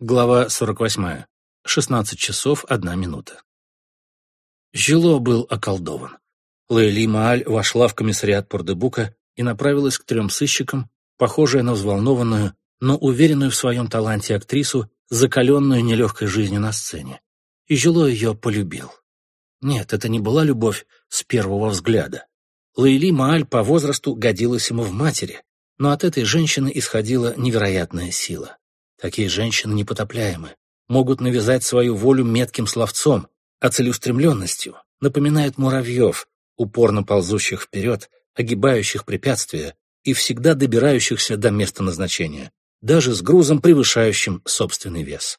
Глава 48. 16 часов 1 минута. Жило был околдован. Лейли Мааль вошла в комиссариат Пордебука и направилась к трем сыщикам, похожая на взволнованную, но уверенную в своем таланте актрису, закаленную нелегкой жизнью на сцене. И Жило ее полюбил. Нет, это не была любовь с первого взгляда. Лейли Мааль по возрасту годилась ему в матери, но от этой женщины исходила невероятная сила. Такие женщины непотопляемы, могут навязать свою волю метким словцом, а целеустремленностью напоминают муравьев, упорно ползущих вперед, огибающих препятствия и всегда добирающихся до места назначения, даже с грузом, превышающим собственный вес.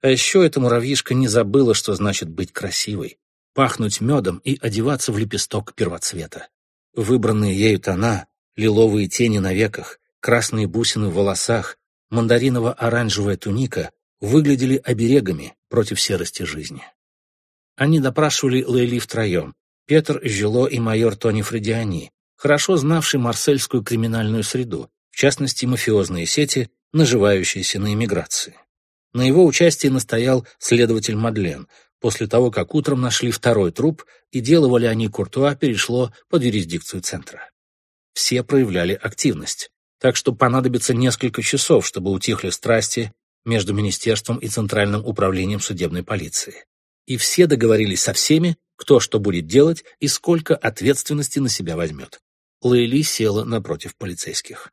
А еще эта муравьишка не забыла, что значит быть красивой, пахнуть медом и одеваться в лепесток первоцвета. Выбранные ею тона, лиловые тени на веках, красные бусины в волосах, мандариново-оранжевая туника выглядели оберегами против серости жизни. Они допрашивали Лейли втроем, Петр Жило и майор Тони Фредиани, хорошо знавший марсельскую криминальную среду, в частности, мафиозные сети, наживающиеся на иммиграции. На его участие настоял следователь Мадлен, после того, как утром нашли второй труп, и дело Валиани Куртуа перешло под юрисдикцию центра. Все проявляли активность так что понадобится несколько часов, чтобы утихли страсти между Министерством и Центральным управлением судебной полиции. И все договорились со всеми, кто что будет делать и сколько ответственности на себя возьмет. Лейли села напротив полицейских.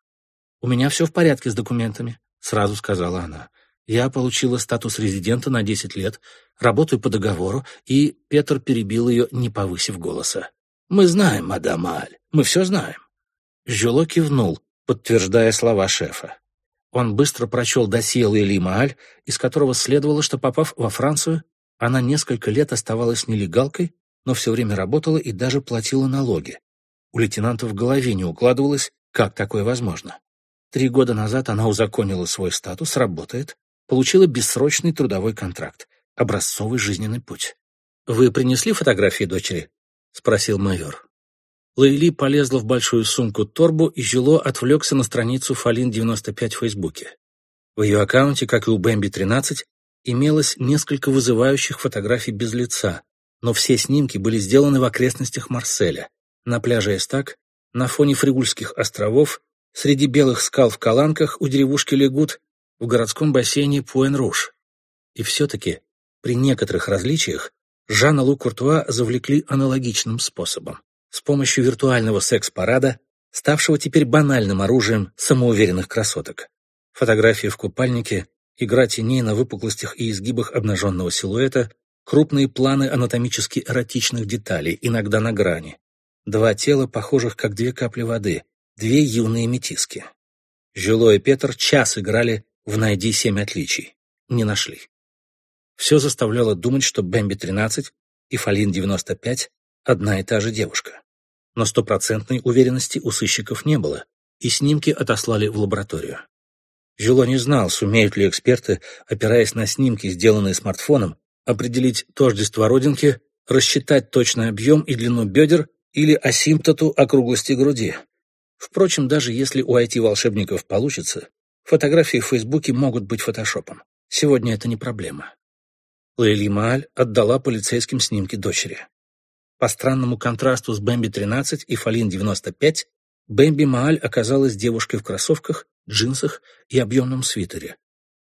«У меня все в порядке с документами», — сразу сказала она. «Я получила статус резидента на 10 лет, работаю по договору», и Петр перебил ее, не повысив голоса. «Мы знаем, мадам Аль, мы все знаем». Жюло кивнул, подтверждая слова шефа. Он быстро прочел досье Лейли Мааль, из которого следовало, что, попав во Францию, она несколько лет оставалась нелегалкой, но все время работала и даже платила налоги. У лейтенанта в голове не укладывалось, как такое возможно. Три года назад она узаконила свой статус, работает, получила бессрочный трудовой контракт, образцовый жизненный путь. «Вы принесли фотографии дочери?» — спросил майор. Лейли полезла в большую сумку-торбу, и Жило отвлекся на страницу Фалин-95 в Фейсбуке. В ее аккаунте, как и у Бэмби-13, имелось несколько вызывающих фотографий без лица, но все снимки были сделаны в окрестностях Марселя, на пляже Эстак, на фоне Фригульских островов, среди белых скал в Каланках у деревушки Легут, в городском бассейне Пуэн-Руш. И все-таки, при некоторых различиях, Жанна Лу Куртуа завлекли аналогичным способом с помощью виртуального секс-парада, ставшего теперь банальным оружием самоуверенных красоток. Фотографии в купальнике, игра теней на выпуклостях и изгибах обнаженного силуэта, крупные планы анатомически эротичных деталей, иногда на грани. Два тела, похожих как две капли воды, две юные метиски. Жило и Петр час играли в «Найди семь отличий». Не нашли. Все заставляло думать, что Бэмби-13 и Фалин-95 одна и та же девушка. Но стопроцентной уверенности у сыщиков не было, и снимки отослали в лабораторию. Жило не знал, сумеют ли эксперты, опираясь на снимки, сделанные смартфоном, определить тождество родинки, рассчитать точный объем и длину бедер или асимптоту округлости груди. Впрочем, даже если у IT-волшебников получится, фотографии в Фейсбуке могут быть фотошопом. Сегодня это не проблема. Лейли Мааль отдала полицейским снимки дочери. По странному контрасту с Бэмби-13 и Фалин-95, Бэмби Мааль оказалась девушкой в кроссовках, джинсах и объемном свитере.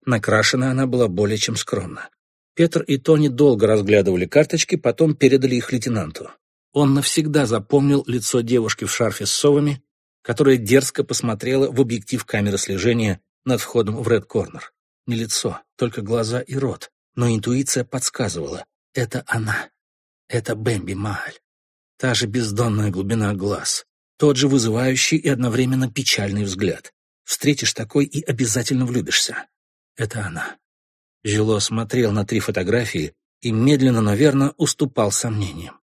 Накрашена она была более чем скромно. Петр и Тони долго разглядывали карточки, потом передали их лейтенанту. Он навсегда запомнил лицо девушки в шарфе с совами, которая дерзко посмотрела в объектив камеры слежения над входом в Ред Корнер. Не лицо, только глаза и рот, но интуиция подсказывала — это она. Это Бэмби Мааль. Та же бездонная глубина глаз, тот же вызывающий и одновременно печальный взгляд. Встретишь такой и обязательно влюбишься. Это она. Жило смотрел на три фотографии и медленно, наверное, уступал сомнениям.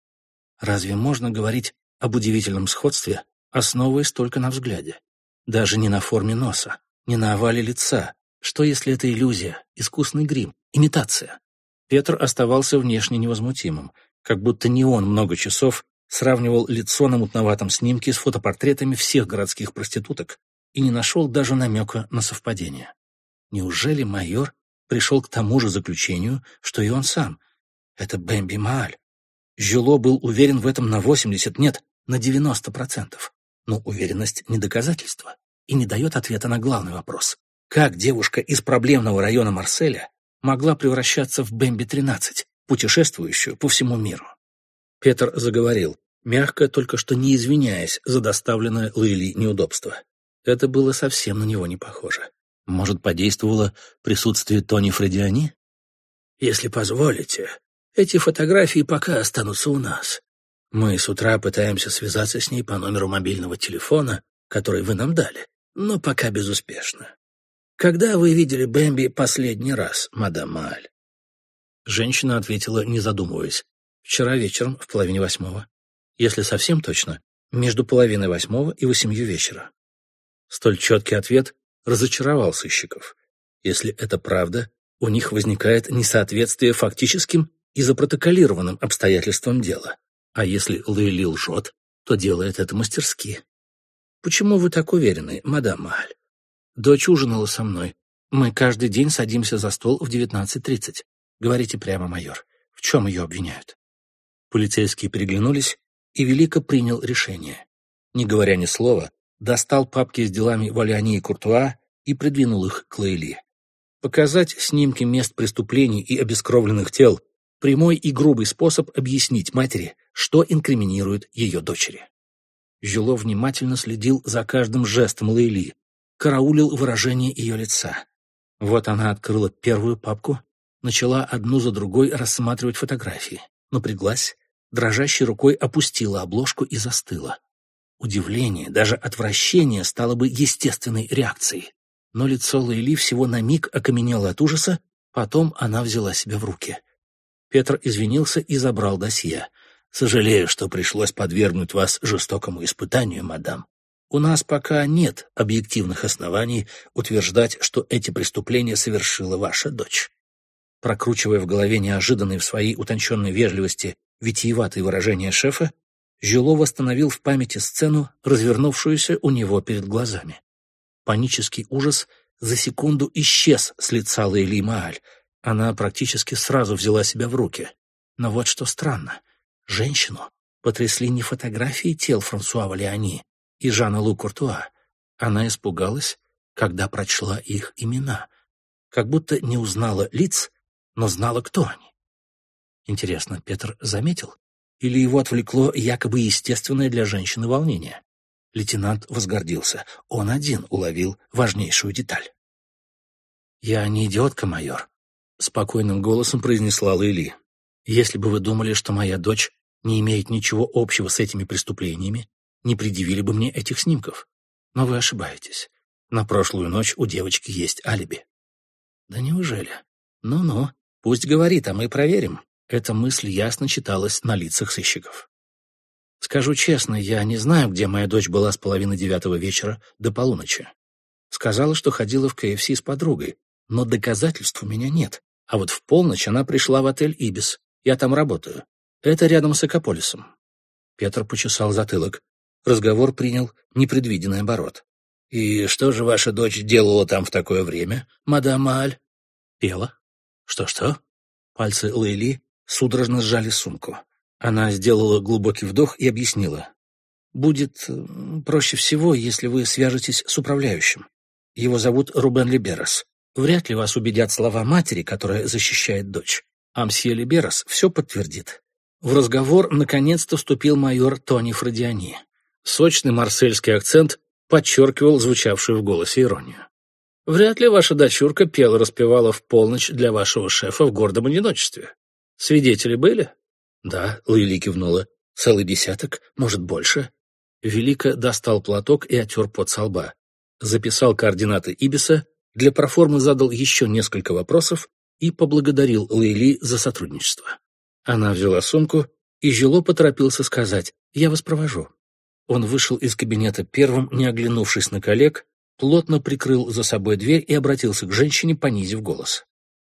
Разве можно говорить об удивительном сходстве, основываясь только на взгляде? Даже не на форме носа, не на овале лица. Что, если это иллюзия, искусный грим, имитация? Петр оставался внешне невозмутимым, как будто не он много часов сравнивал лицо на мутноватом снимке с фотопортретами всех городских проституток и не нашел даже намека на совпадение. Неужели майор пришел к тому же заключению, что и он сам. Это Бэмби Мааль. Жило был уверен в этом на 80, нет, на 90%. Но уверенность не доказательство и не дает ответа на главный вопрос. Как девушка из проблемного района Марселя могла превращаться в Бэмби-13, путешествующую по всему миру? Петр заговорил, мягко, только что не извиняясь за доставленное Лейли неудобство. Это было совсем на него не похоже. Может, подействовало присутствие Тони Фредиани? «Если позволите, эти фотографии пока останутся у нас. Мы с утра пытаемся связаться с ней по номеру мобильного телефона, который вы нам дали, но пока безуспешно. Когда вы видели Бэмби последний раз, мадам Мааль?» Женщина ответила, не задумываясь. «Вчера вечером, в половине восьмого. Если совсем точно, между половиной восьмого и восемью вечера». Столь четкий ответ разочаровал сыщиков. Если это правда, у них возникает несоответствие фактическим и запротоколированным обстоятельствам дела. А если Лейли лжет, то делает это мастерски. Почему вы так уверены, мадам Маль? Дочь ужинала со мной. Мы каждый день садимся за стол в 19.30. Говорите прямо, майор, в чем ее обвиняют? Полицейские переглянулись, и Велико принял решение. Не говоря ни слова, достал папки с делами Валиани и Куртуа и придвинул их к Лейли. Показать снимки мест преступлений и обескровленных тел – прямой и грубый способ объяснить матери, что инкриминирует ее дочери. Жило внимательно следил за каждым жестом Лейли, караулил выражение ее лица. Вот она открыла первую папку, начала одну за другой рассматривать фотографии, напряглась, дрожащей рукой опустила обложку и застыла. Удивление, даже отвращение стало бы естественной реакцией. Но лицо Лейли всего на миг окаменело от ужаса, потом она взяла себя в руки. Петр извинился и забрал досье. «Сожалею, что пришлось подвергнуть вас жестокому испытанию, мадам. У нас пока нет объективных оснований утверждать, что эти преступления совершила ваша дочь». Прокручивая в голове неожиданные в своей утонченной вежливости витиеватые выражения шефа, Жило восстановил в памяти сцену, развернувшуюся у него перед глазами. Панический ужас за секунду исчез с лица Лейли Мааль. Она практически сразу взяла себя в руки. Но вот что странно. Женщину потрясли не фотографии тел Франсуа Валиани и Жана Лу Куртуа. Она испугалась, когда прочла их имена. Как будто не узнала лиц, но знала, кто они. Интересно, Петр заметил? Или его отвлекло якобы естественное для женщины волнение? Лейтенант возгордился. Он один уловил важнейшую деталь. «Я не идиотка, майор», — спокойным голосом произнесла Лейли. «Если бы вы думали, что моя дочь не имеет ничего общего с этими преступлениями, не предъявили бы мне этих снимков. Но вы ошибаетесь. На прошлую ночь у девочки есть алиби». «Да неужели? Ну-ну, пусть говорит, а мы проверим». Эта мысль ясно читалась на лицах сыщиков. Скажу честно, я не знаю, где моя дочь была с половины девятого вечера до полуночи. Сказала, что ходила в КФС с подругой, но доказательств у меня нет. А вот в полночь она пришла в отель «Ибис». Я там работаю. Это рядом с Экополисом. Петр почесал затылок. Разговор принял непредвиденный оборот. «И что же ваша дочь делала там в такое время, мадам Аль?» «Пела». «Что-что?» Пальцы Лейли судорожно сжали сумку. Она сделала глубокий вдох и объяснила. «Будет проще всего, если вы свяжетесь с управляющим. Его зовут Рубен Либерас. Вряд ли вас убедят слова матери, которая защищает дочь. А мсье Либерас все подтвердит». В разговор наконец-то вступил майор Тони Фрадиани. Сочный марсельский акцент подчеркивал звучавшую в голосе иронию. «Вряд ли ваша дочурка пела-распевала в полночь для вашего шефа в гордом одиночестве. Свидетели были? Да, Луили кивнула. Целый десяток, может, больше. Велика достал платок и отер пот со лба. Записал координаты Ибиса, для проформы задал еще несколько вопросов и поблагодарил Лейли за сотрудничество. Она взяла сумку, и Жило поторопился сказать «Я вас провожу». Он вышел из кабинета первым, не оглянувшись на коллег, плотно прикрыл за собой дверь и обратился к женщине, понизив голос.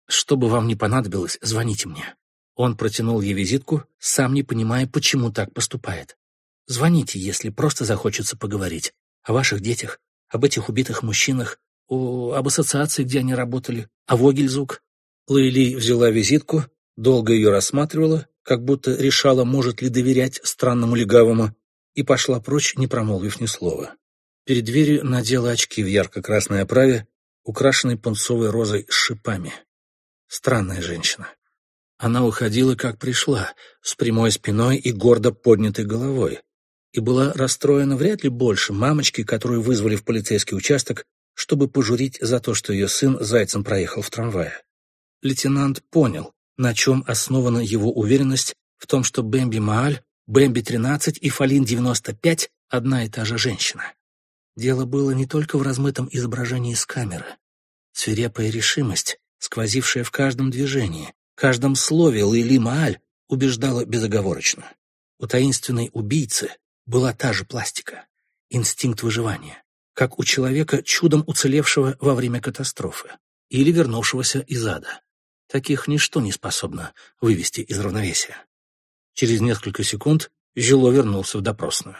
«Что бы вам ни понадобилось, звоните мне. Он протянул ей визитку, сам не понимая, почему так поступает. «Звоните, если просто захочется поговорить. О ваших детях, об этих убитых мужчинах о, об ассоциации, где они работали, а Вогельзук. Лейли взяла визитку, долго ее рассматривала, как будто решала, может ли доверять странному легавому, и пошла прочь, не промолвив ни слова. Перед дверью надела очки в ярко-красной оправе, украшенной пунцовой розой с шипами. Странная женщина. Она уходила, как пришла, с прямой спиной и гордо поднятой головой, и была расстроена вряд ли больше мамочки, которую вызвали в полицейский участок, чтобы пожурить за то, что ее сын зайцем проехал в трамвае. Лейтенант понял, на чем основана его уверенность в том, что Бэмби Мааль, Бэмби-13 и Фалин-95 — одна и та же женщина. Дело было не только в размытом изображении с камеры. Свирепая решимость, сквозившая в каждом движении, каждом слове Лейли Мааль убеждала безоговорочно. У таинственной убийцы была та же пластика, инстинкт выживания, как у человека, чудом уцелевшего во время катастрофы или вернувшегося из ада. Таких ничто не способно вывести из равновесия. Через несколько секунд Жило вернулся в допросную.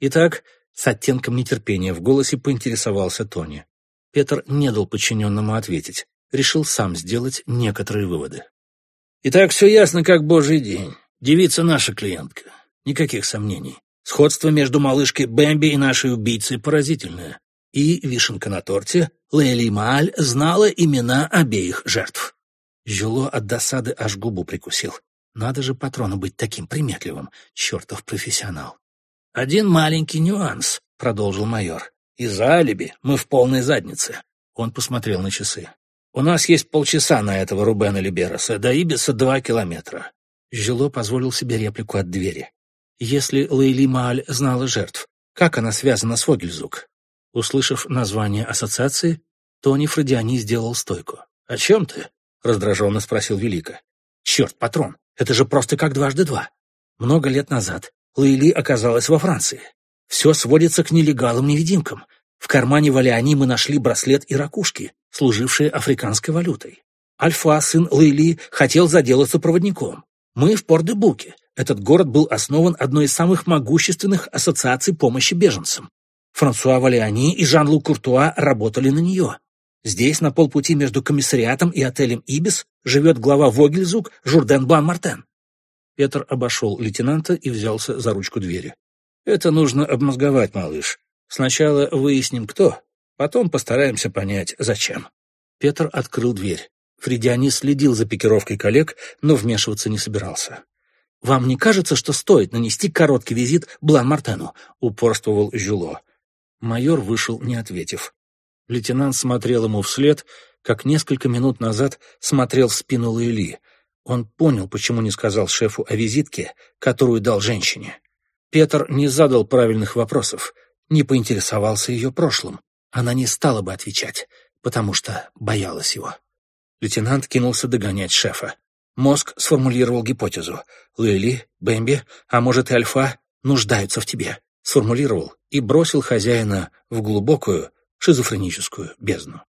Итак, с оттенком нетерпения в голосе поинтересовался Тони. Петр не дал подчиненному ответить, решил сам сделать некоторые выводы. «Итак, все ясно, как божий день. Девица наша клиентка. Никаких сомнений. Сходство между малышкой Бэмби и нашей убийцей поразительное. И, вишенка на торте, Лейли Мааль знала имена обеих жертв. Жюло от досады аж губу прикусил. Надо же патрону быть таким приметливым, чертов профессионал. «Один маленький нюанс», — продолжил майор. «Из-за алиби мы в полной заднице». Он посмотрел на часы. «У нас есть полчаса на этого Рубена Либероса, до Ибиса два километра». Жило позволил себе реплику от двери. Если Лейли Мааль знала жертв, как она связана с Вогельзук? Услышав название ассоциации, Тони Фродиани сделал стойку. «О чем ты?» — раздраженно спросил Велика. «Черт, патрон, это же просто как дважды два. Много лет назад Лейли оказалась во Франции. Все сводится к нелегалам-невидимкам. В кармане Валиани мы нашли браслет и ракушки, служившие африканской валютой. Альфа, сын Лейли, хотел заделаться проводником. Мы в Пор-де-Буке. Этот город был основан одной из самых могущественных ассоциаций помощи беженцам. Франсуа Валиани и Жан-Лу Куртуа работали на нее. Здесь, на полпути между комиссариатом и отелем «Ибис», живет глава Вогельзук Журден Блан-Мартен. Петр обошел лейтенанта и взялся за ручку двери. «Это нужно обмозговать, малыш. Сначала выясним, кто, потом постараемся понять, зачем». Петр открыл дверь. Фридиани следил за пикировкой коллег, но вмешиваться не собирался. «Вам не кажется, что стоит нанести короткий визит Блан-Мартену?» — упорствовал Жюло. Майор вышел, не ответив. Лейтенант смотрел ему вслед, как несколько минут назад смотрел в спину Лейли. Он понял, почему не сказал шефу о визитке, которую дал женщине. Петр не задал правильных вопросов, не поинтересовался ее прошлым. Она не стала бы отвечать, потому что боялась его. Лейтенант кинулся догонять шефа. Мозг сформулировал гипотезу. Лили, Бэмби, а может и Альфа, нуждаются в тебе. Сформулировал и бросил хозяина в глубокую шизофреническую бездну.